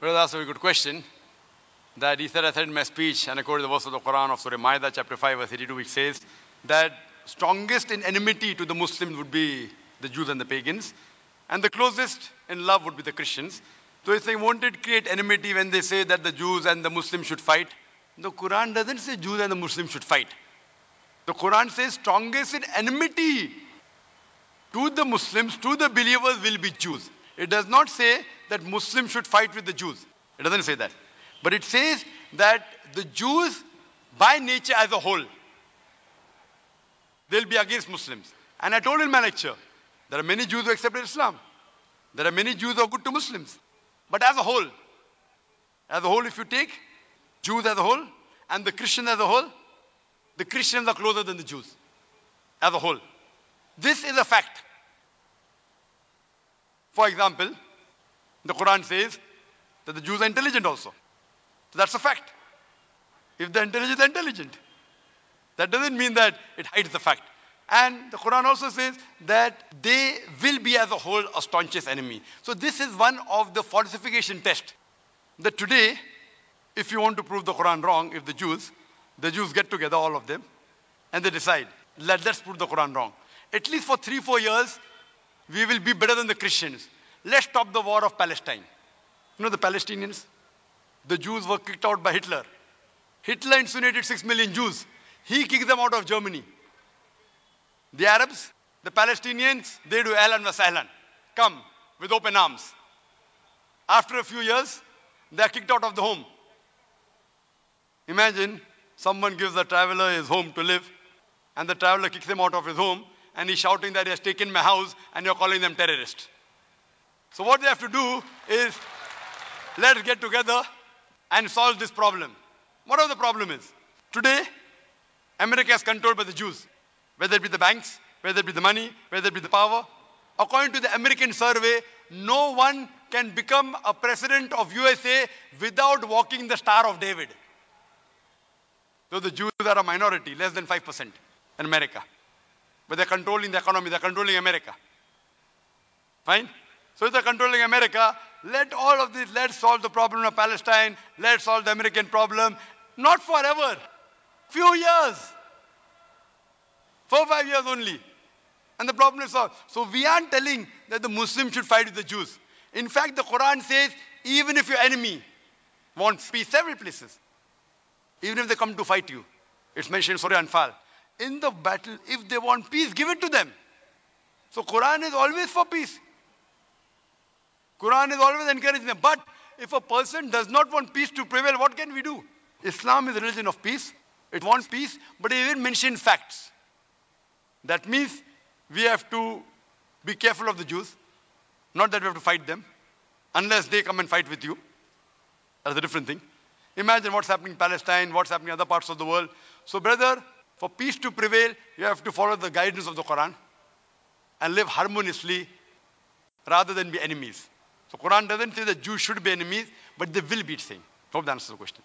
Brother asked a very good question. That he said, I said in my speech, and I quoted the verse of the Quran of Surah Maida, chapter 5, verse 82, which says that strongest in enmity to the Muslims would be the Jews and the pagans, and the closest in love would be the Christians. So if they wanted to create enmity when they say that the Jews and the Muslims should fight, the Quran doesn't say Jews and the Muslims should fight. The Quran says strongest in enmity to the Muslims, to the believers will be Jews. It does not say that Muslims should fight with the Jews. It doesn't say that. But it says that the Jews, by nature as a whole, they'll be against Muslims. And I told in my lecture, there are many Jews who accepted Islam. There are many Jews who are good to Muslims. But as a whole, as a whole, if you take Jews as a whole and the Christians as a whole, the Christians are closer than the Jews as a whole. This is a fact. For example, the Quran says that the Jews are intelligent also. So that's a fact. If they're intelligent, they're intelligent. That doesn't mean that it hides the fact. And the Quran also says that they will be as a whole a staunchest enemy. So this is one of the falsification tests. That today, if you want to prove the Quran wrong, if the Jews, the Jews get together, all of them, and they decide, Let, let's prove the Quran wrong. At least for three, four years, we will be better than the Christians. Let's stop the war of Palestine. You know the Palestinians? The Jews were kicked out by Hitler. Hitler incinerated six million Jews. He kicked them out of Germany. The Arabs, the Palestinians, they do Ahlan wa Sahlan. Come with open arms. After a few years, they are kicked out of the home. Imagine someone gives a traveler his home to live, and the traveler kicks him out of his home, and he's shouting that he has taken my house, and you're calling them terrorists. So, what they have to do is let's get together and solve this problem. Whatever the problem is. Today, America is controlled by the Jews, whether it be the banks, whether it be the money, whether it be the power. According to the American survey, no one can become a president of USA without walking the Star of David. So the Jews are a minority, less than 5% in America. But they're controlling the economy, they're controlling America. Fine? So if they're controlling America, let all of this, let's solve the problem of Palestine, let's solve the American problem. Not forever. Few years. Four, five years only. And the problem is solved. So we aren't telling that the Muslims should fight with the Jews. In fact, the Quran says, even if your enemy wants peace, several places, even if they come to fight you, it's mentioned in Surah Anfal. In the battle, if they want peace, give it to them. So Quran is always for peace. Quran is always encouraging them. But if a person does not want peace to prevail, what can we do? Islam is a religion of peace. It wants peace, but it even mentions facts. That means we have to be careful of the Jews. Not that we have to fight them, unless they come and fight with you. That's a different thing. Imagine what's happening in Palestine, what's happening in other parts of the world. So, brother, for peace to prevail, you have to follow the guidance of the Quran and live harmoniously rather than be enemies. So Quran doesn't say that Jews should be enemies, but they will be same. Hope that answers the question.